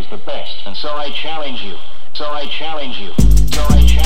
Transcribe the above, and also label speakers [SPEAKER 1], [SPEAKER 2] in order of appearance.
[SPEAKER 1] is the best. And so I challenge you. So I challenge you. So I challenge you.